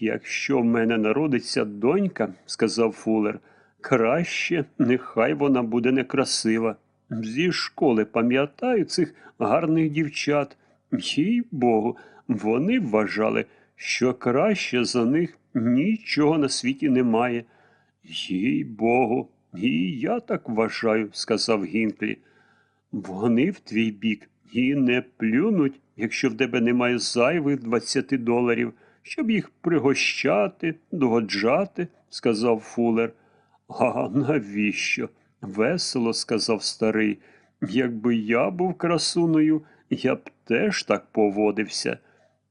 Якщо в мене народиться донька, сказав Фулер, краще нехай вона буде некрасива. Зі школи пам'ятаю цих гарних дівчат. Їй Богу, вони вважали, що краще за них нічого на світі немає. Їй Богу, і я так вважаю, сказав Гінклі. Вони в твій бік і не плюнуть, якщо в тебе немає зайвих 20 доларів, щоб їх пригощати, догоджати, сказав Фулер. А навіщо? Весело сказав старий. Якби я був красуною, я б теж так поводився.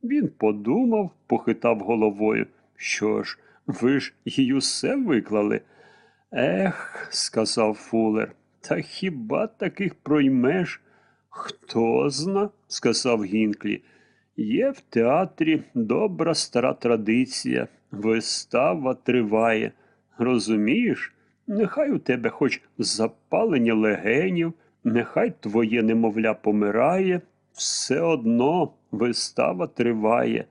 Він подумав, похитав головою. Що ж, ви ж їй усе виклали. Ех, сказав Фулер, та хіба таких проймеш? Хто зна, сказав Гінклі. Є в театрі добра стара традиція, вистава триває. Розумієш? Нехай у тебе хоч запалення легенів, нехай твоє немовля помирає, все одно вистава триває.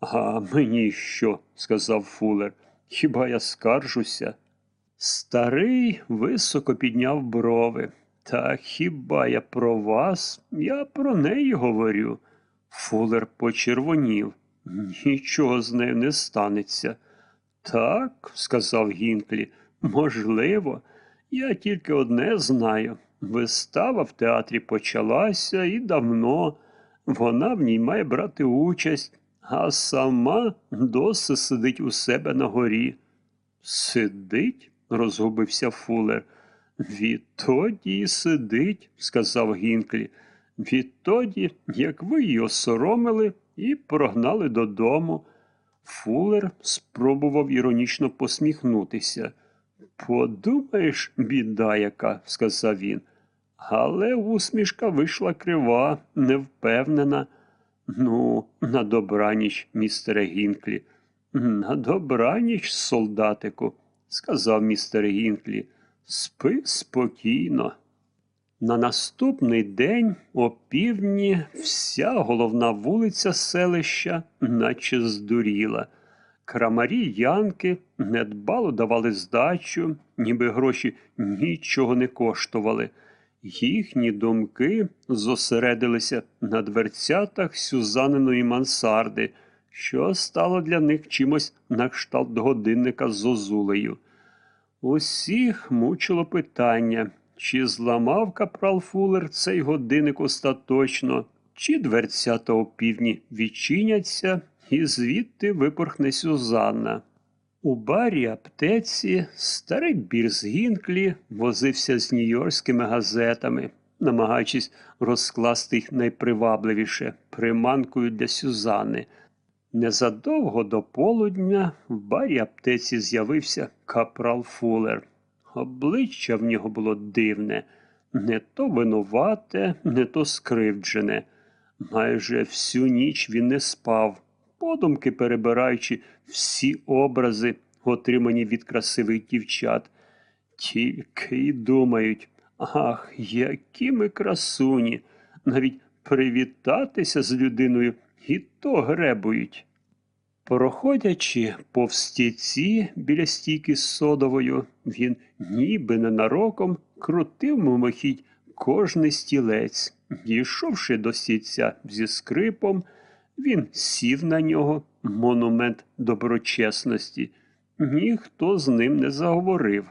А мені що? сказав Фулер. Хіба я скаржуся? Старий високо підняв брови. Та хіба я про вас? Я про неї говорю. Фулер почервонів. Нічого з нею не станеться. Так, сказав Гінклі, можливо, я тільки одне знаю. Вистава в театрі почалася і давно. Вона в ній має брати участь, а сама досі сидить у себе на горі. Сидить? розгубився Фулер. Відтоді сидить, сказав Гінклі. Відтоді, як ви її осоромили і прогнали додому. Фулер спробував іронічно посміхнутися. Подумаєш, біда яка, сказав він. Але усмішка вийшла крива, невпевнена. Ну, на добраніч, містере Гінклі. На добраніч, солдатику, сказав містер Гінклі. Спи спокійно. На наступний день о півдні вся головна вулиця селища наче здуріла. Крамарі янки недбало давали здачу, ніби гроші нічого не коштували. Їхні думки зосередилися на дверцятах Сюзаниної мансарди, що стало для них чимось на кшталт годинника з зозулею. Усіх мучило питання, чи зламав капрал Фулер цей годинник остаточно, чи дверцята опівдні відчиняться, і звідти випорхне Сюзанна. У барі аптеці старий Бірс Гінклі возився з нью-йоркськими газетами, намагаючись розкласти їх найпривабливіше приманкою для Сюзанни. Незадовго до полудня в барі аптеці з'явився капрал Фулер. Обличчя в нього було дивне, не то винувате, не то скривджене. Майже всю ніч він не спав, подумки перебираючи всі образи, отримані від красивих дівчат. Тільки й думають, ах, які ми красуні, навіть привітатися з людиною і то гребують. Проходячи повз стільці біля стійки з содовою, він ніби ненароком крутив мимохідь кожний стілець. Дійшовши до стільця зі скрипом, він сів на нього, монумент доброчесності. Ніхто з ним не заговорив.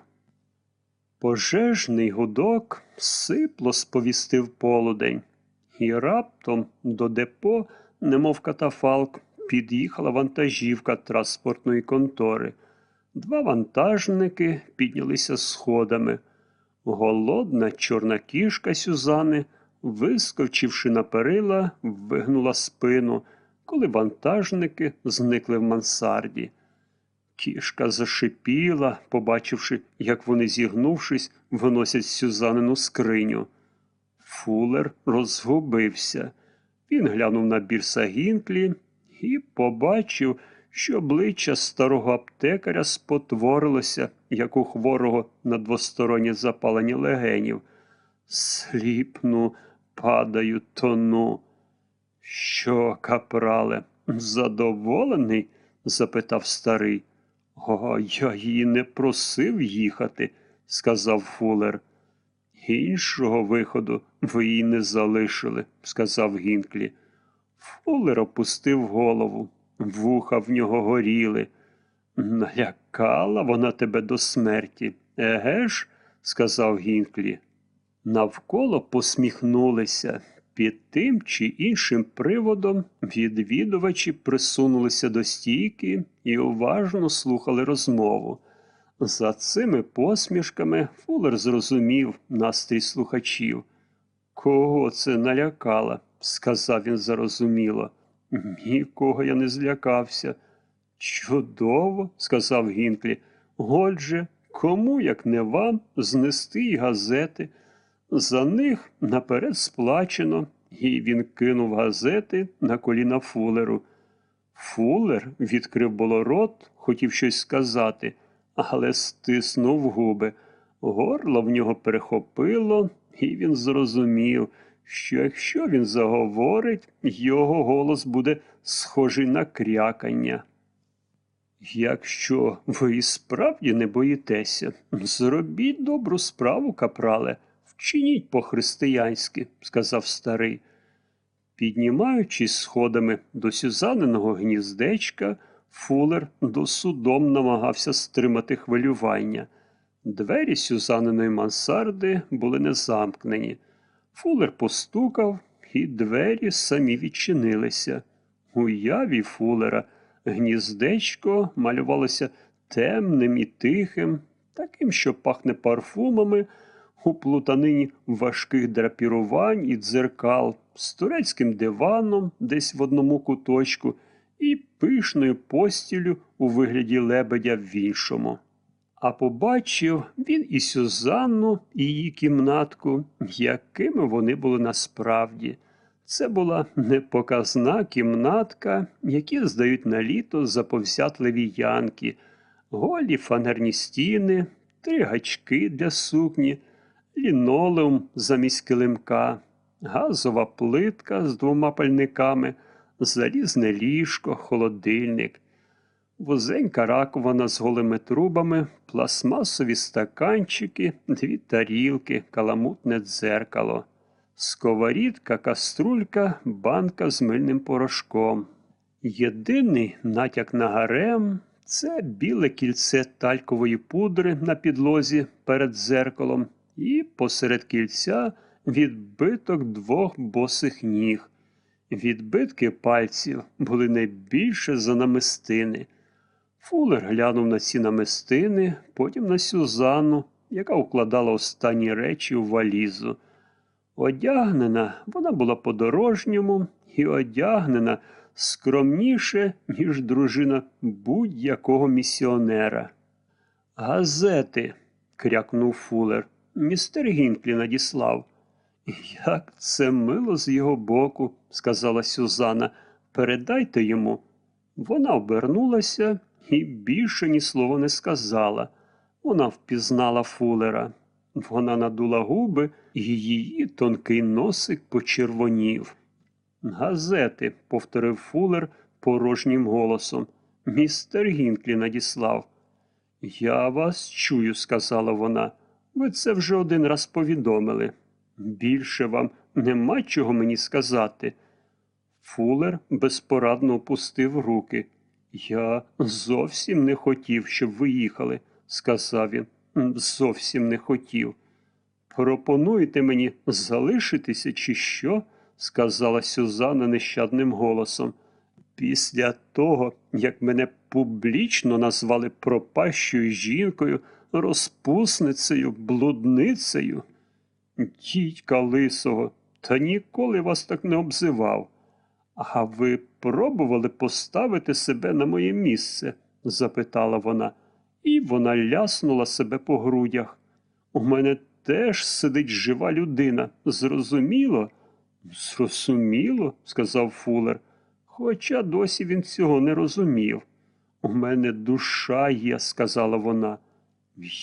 Пожежний гудок сипло сповістив полудень, і раптом до депо, немов катафалк, під'їхала вантажівка транспортної контори. Два вантажники піднялися сходами. Голодна чорна кішка Сюзани, вискочивши на перила, вигнула спину, коли вантажники зникли в мансарді. Кішка зашипіла, побачивши, як вони, зігнувшись, виносять Сюзанину скриню. Фулер розгубився. Він глянув на бірса Гінклі і побачив, що обличчя старого аптекаря спотворилося, як у хворого на двостороннє запалення легенів. Сліпну, падаю, тону. Що, капрале, задоволений? запитав старий. А я її не просив їхати, сказав Фулер. Іншого виходу ви її не залишили, сказав Гінклі. Фулер опустив голову, вуха в нього горіли. Налякала вона тебе до смерті, еге ж? сказав Гінклі. Навколо посміхнулися. Під тим чи іншим приводом відвідувачі присунулися до стійки і уважно слухали розмову. За цими посмішками Фулер зрозумів настрій слухачів. Кого це налякала? Сказав він зарозуміло. Нікого я не злякався. Чудово, сказав Гінклі. Отже, кому, як не вам, знести й газети. За них наперед сплачено, і він кинув газети на коліна Фулеру. Фулер відкрив було рот, хотів щось сказати, але стиснув губи. Горло в нього перехопило, і він зрозумів, що якщо він заговорить, його голос буде схожий на крякання. Якщо ви справді не боїтеся, зробіть добру справу, капрале, вчиніть по-християнськи, сказав старий. Піднімаючись сходами до Сюзаниного гніздечка, Фулер до судом намагався стримати хвилювання. Двері Сюзаниної мансарди були не замкнені. Фулер постукав, і двері самі відчинилися. У яві Фулера гніздечко малювалося темним і тихим, таким, що пахне парфумами, у плутанині важких драпірувань і дзеркал, з турецьким диваном десь в одному куточку і пишною постілю у вигляді лебедя в іншому. А побачив він і Сюзанну, і її кімнатку, якими вони були насправді. Це була непоказна кімнатка, які здають на літо заповзятливі янки, голі фанерні стіни, три гачки для сукні, лінолеум замість килимка, газова плитка з двома пальниками, залізне ліжко, холодильник. Вузенька раковина з голими трубами, пластмасові стаканчики, дві тарілки, каламутне дзеркало, сковорідка, каструлька, банка з мильним порошком. Єдиний натяк на гарем це біле кільце талькової пудри на підлозі перед дзеркалом і посеред кільця відбиток двох босих ніг. Відбитки пальців були не більше за намистини. Фулер глянув на ці намистини, потім на Сюзанну, яка укладала останні речі у валізу. Одягнена вона була по-дорожньому і одягнена скромніше, ніж дружина будь-якого місіонера. Газети, крякнув Фулер. Містер Гінклі надіслав. Як це мило з його боку, сказала Сюзанна. Передайте йому. Вона обернулася і більше ні слова не сказала. Вона впізнала Фулера. Вона надула губи, і її тонкий носик почервонів. Газети, повторив Фулер порожнім голосом. Містер Гінклі надіслав. Я вас чую, сказала вона. Ви це вже один раз повідомили. Більше вам нема чого мені сказати. Фулер безпорадно опустив руки. Я зовсім не хотів, щоб ви їхали, сказав він. Зовсім не хотів. Пропонуєте мені залишитися, чи що? сказала Сюзанна нещадним голосом. Після того, як мене публічно назвали пропащою жінкою, розпусницею, блудницею. Дідька лисого, та ніколи вас так не обзивав. А ви пробували поставити себе на моє місце? запитала вона, і вона ляснула себе по грудях. У мене теж сидить жива людина. Зрозуміло? Зрозуміло, сказав Фулер, хоча досі він цього не розумів. У мене душа є, сказала вона.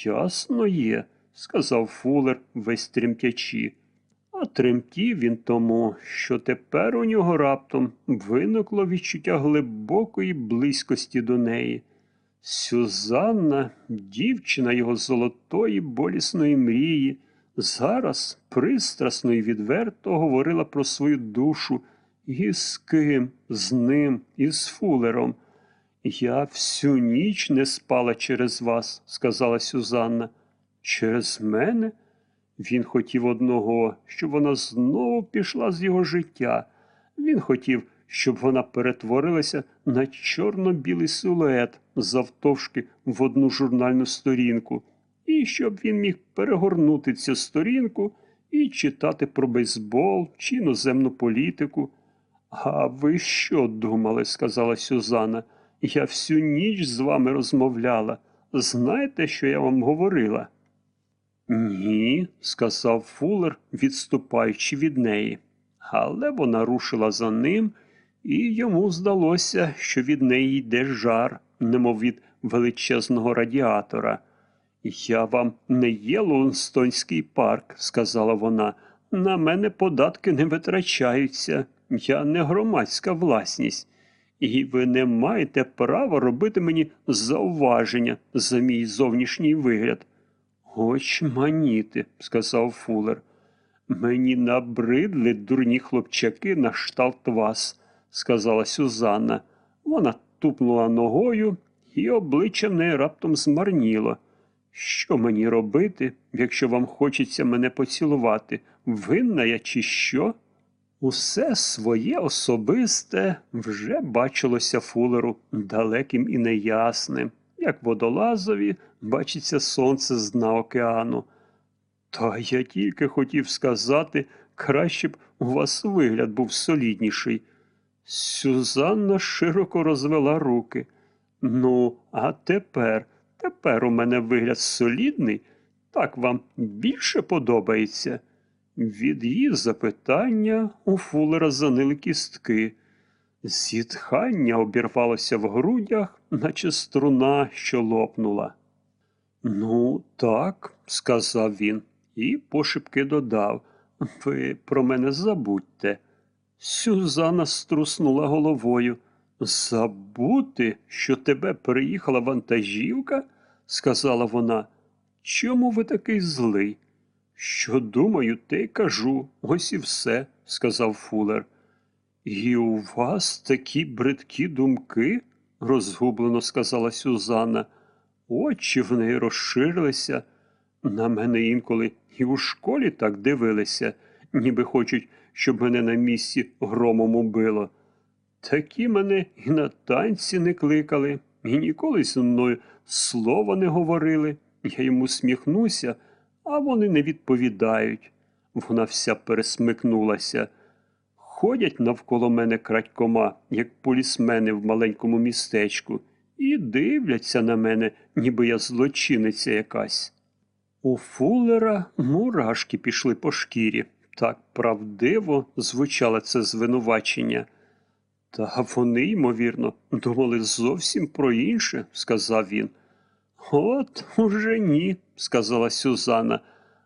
Ясно є, сказав Фулер, весь тремтячи. А тремтів він тому, що тепер у нього раптом виникло відчуття глибокої близькості до неї. Сюзанна, дівчина його золотої болісної мрії, зараз пристрасно і відверто говорила про свою душу і з ким, з ним, і з фулером. Я всю ніч не спала через вас, сказала Сюзанна. Через мене? Він хотів одного, щоб вона знову пішла з його життя. Він хотів, щоб вона перетворилася на чорно-білий силует завтовшки в одну журнальну сторінку, і щоб він міг перегорнути цю сторінку і читати про бейсбол чи іноземну політику. А ви що думали? сказала Сюзанна. Я всю ніч з вами розмовляла. Знаєте, що я вам говорила? Ні, сказав Фулер, відступаючи від неї. Але вона рушила за ним, і йому здалося, що від неї йде жар, немов від величезного радіатора. Я вам не є Лунстонський парк, сказала вона. На мене податки не витрачаються. Я не громадська власність. І ви не маєте права робити мені зауваження за мій зовнішній вигляд. Очманіти, сказав Фулер. Мені набридли дурні хлопчаки на шталт вас, сказала Сюзанна. Вона тупнула ногою, і обличчя в неї раптом змарніло. Що мені робити, якщо вам хочеться мене поцілувати? Винна я чи що? Усе своє особисте вже бачилося фулеру далеким і неясним, як водолазові бачиться сонце з дна океану. Та я тільки хотів сказати, краще б у вас вигляд був солідніший. Сюзанна широко розвела руки. Ну, а тепер, тепер у мене вигляд солідний, так вам більше подобається. Від її запитання у фулера занили кістки. Зітхання обірвалося в грудях, наче струна, що лопнула. Ну, так, сказав він і пошепки додав. Ви про мене забудьте. Сюзана струснула головою. Забути, що тебе переїхала вантажівка? сказала вона. Чому ви такий злий? Що думаю, те й кажу, ось і все, сказав Фулер. І у вас такі бридкі думки, розгублено сказала Сюзанна. Очі в неї розширилися. На мене інколи і у школі так дивилися, ніби хочуть, щоб мене на місці громом убило. Такі мене і на танці не кликали, і ніколи зі мною слова не говорили. Я йому сміхнуся, а вони не відповідають. Вона вся пересмикнулася. Ходять навколо мене крадькома, як полісмени в маленькому містечку, і дивляться на мене, ніби я злочиниця якась. У Фуллера мурашки пішли по шкірі. Так правдиво звучало це звинувачення. Та вони, ймовірно, думали зовсім про інше, сказав він. От уже ні, сказала Сюзанна.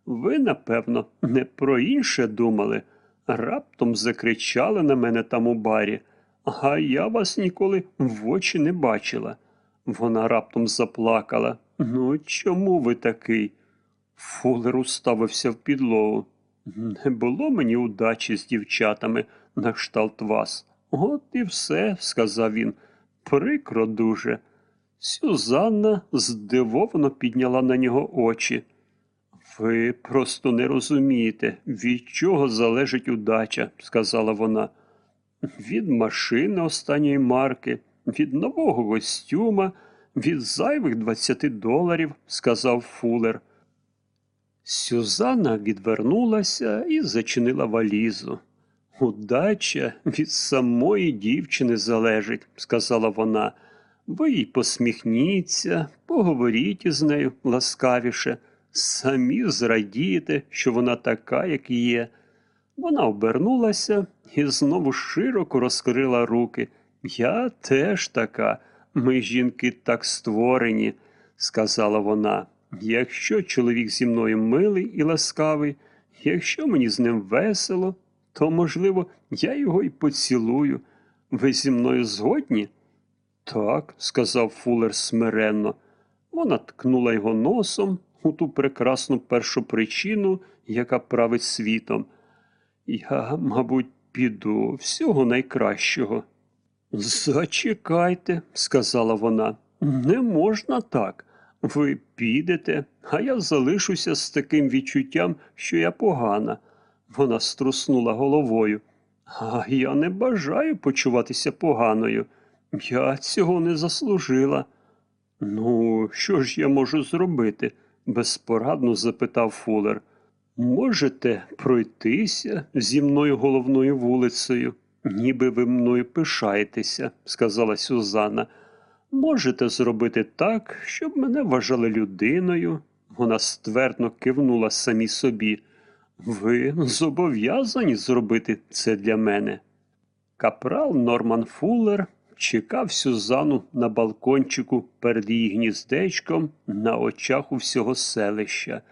Ви, напевно, не про інше думали. Раптом закричали на мене там у барі, а я вас ніколи в очі не бачила. Вона раптом заплакала. Ну, чому ви такий? Фулер уставився в підлогу. Не було мені удачі з дівчатами на кшталт вас. От і все, сказав він. Прикро дуже. Сюзанна здивовано підняла на нього очі. Ви просто не розумієте, від чого залежить удача, сказала вона. Від машини останньої марки, від нового костюма, від зайвих двадцяти доларів, сказав Фулер. Сюзанна відвернулася і зачинила валізу. Удача від самої дівчини залежить, сказала вона. Ви їй посміхніться, поговоріть із нею ласкавіше, самі зрадієте, що вона така, як є. Вона обернулася і знову широко розкрила руки. Я теж така, ми жінки так створені, сказала вона. Якщо чоловік зі мною милий і ласкавий, Якщо мені з ним весело, то, можливо, я його й поцілую. Ви зі мною згодні? Так, сказав Фулер смиренно. Вона ткнула його носом у ту прекрасну першу причину, яка править світом. Я, мабуть, піду всього найкращого. Зачекайте, сказала вона, не можна так. Ви підете, а я залишуся з таким відчуттям, що я погана. Вона струснула головою. А я не бажаю почуватися поганою. Я цього не заслужила. Ну, що ж я можу зробити? Безпорадно запитав Фулер. Можете пройтися зі мною головною вулицею, ніби ви мною пишаєтеся, сказала Сюзанна. Можете зробити так, щоб мене вважали людиною. Вона ствердно кивнула самі собі. Ви зобов'язані зробити це для мене. Капрал Норман Фуллер чекав Сюзану на балкончику перед її гніздечком на очах у всього селища.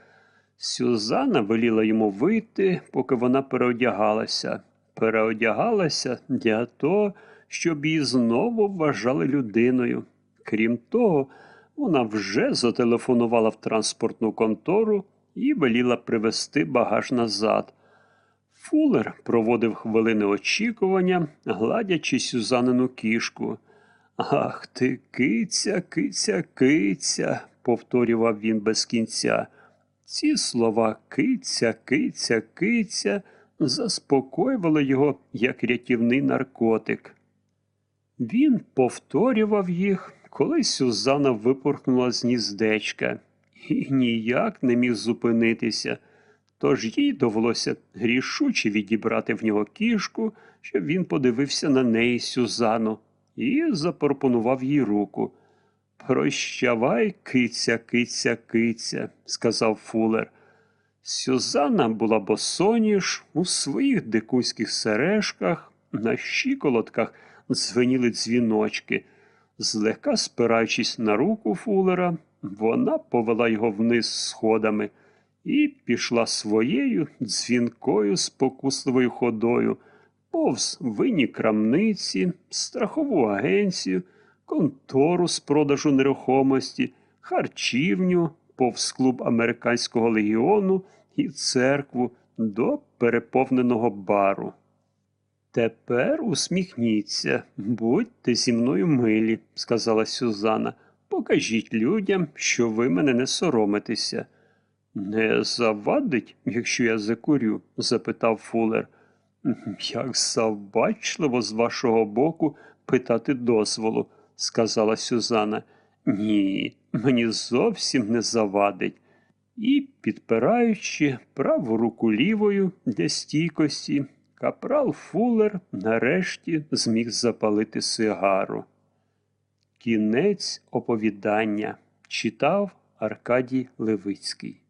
Сюзанна веліла йому вийти, поки вона переодягалася. Переодягалася для того, щоб її знову вважали людиною. Крім того, вона вже зателефонувала в транспортну контору і веліла привезти багаж назад. Фулер проводив хвилини очікування, гладячи Сюзанину кішку. Ах ти, киця, киця, киця, повторював він без кінця. Ці слова киця, киця, киця заспокоювали його як рятівний наркотик. Він повторював їх, коли Сюзанна випорхнула з гніздечка і ніяк не міг зупинитися. Тож їй довелося грішуче відібрати в нього кішку, щоб він подивився на неї Сюзану, і запропонував їй руку. Прощавай, киця, киця, киця, сказав Фулер. Сюзанна була босоніж у своїх дикуських сережках, на щиколотках дзвеніли дзвіночки. Злегка спираючись на руку Фулера, вона повела його вниз сходами і пішла своєю дзвінкою спокусливою ходою, повз винні крамниці, страхову агенцію, контору з продажу нерухомості, харчівню, повз клуб американського легіону і церкву до переповненого бару. Тепер усміхніться, будьте зі мною милі, сказала Сюзанна. Покажіть людям, що ви мене не соромитеся. Не завадить, якщо я закурю? запитав Фулер. Як завбачливо з вашого боку питати дозволу, сказала Сюзанна. Ні, мені зовсім не завадить. І, підпираючи праву руку лівою для стійкості, капрал Фулер нарешті зміг запалити сигару. Кінець оповідання читав Аркадій Левицький.